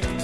made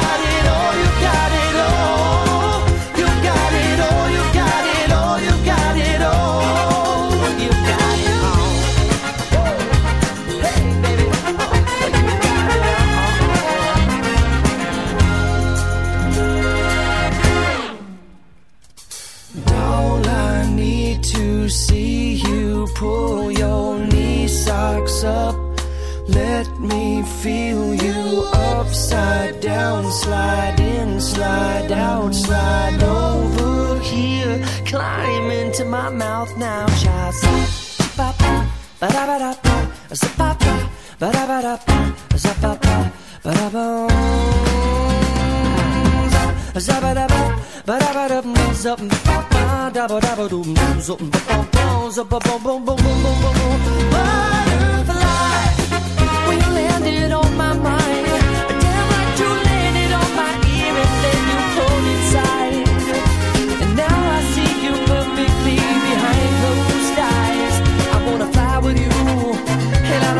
Butterfly, you landed on my mind.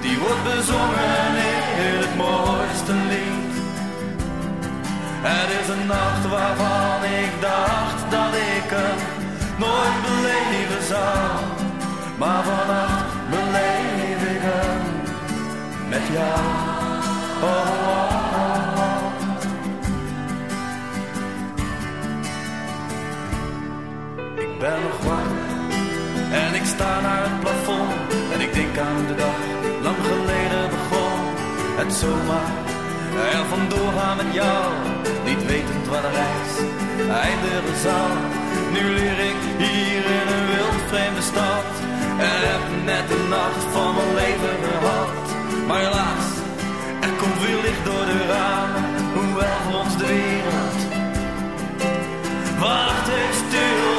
die wordt bezongen in het mooiste lied. Het is een nacht waarvan ik dacht dat ik hem nooit beleven zou, maar vannacht niet wetend wat er reis eindigen zal. Nu leer ik hier in een wild vreemde stad en heb net de nacht van mijn leven gehad. Maar helaas, er komt weer licht door de ramen, hoewel ons de wereld wacht heeft stil.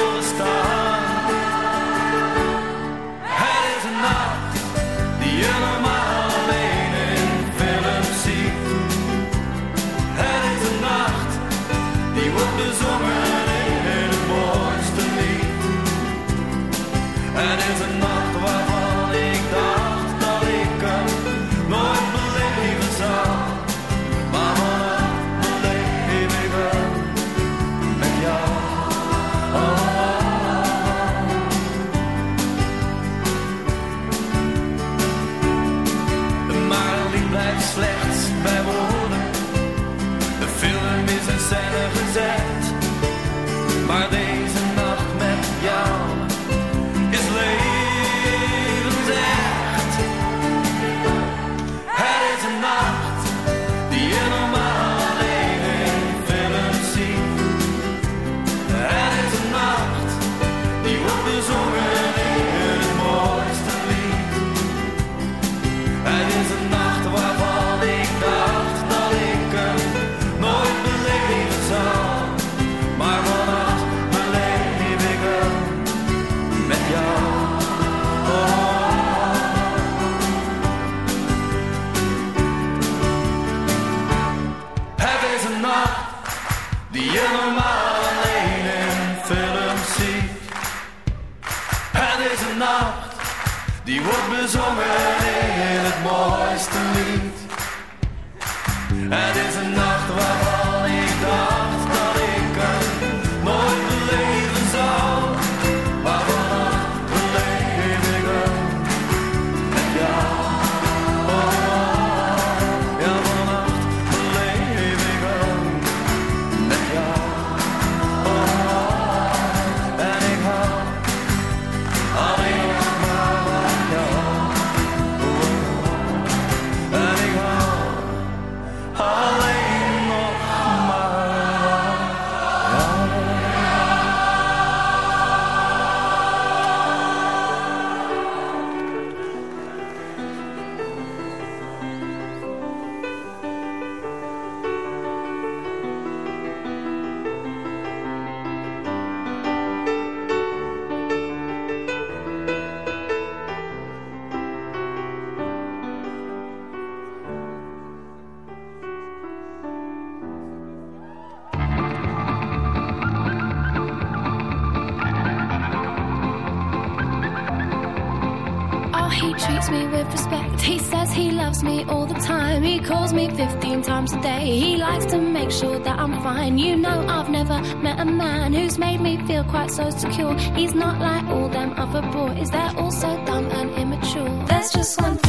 just one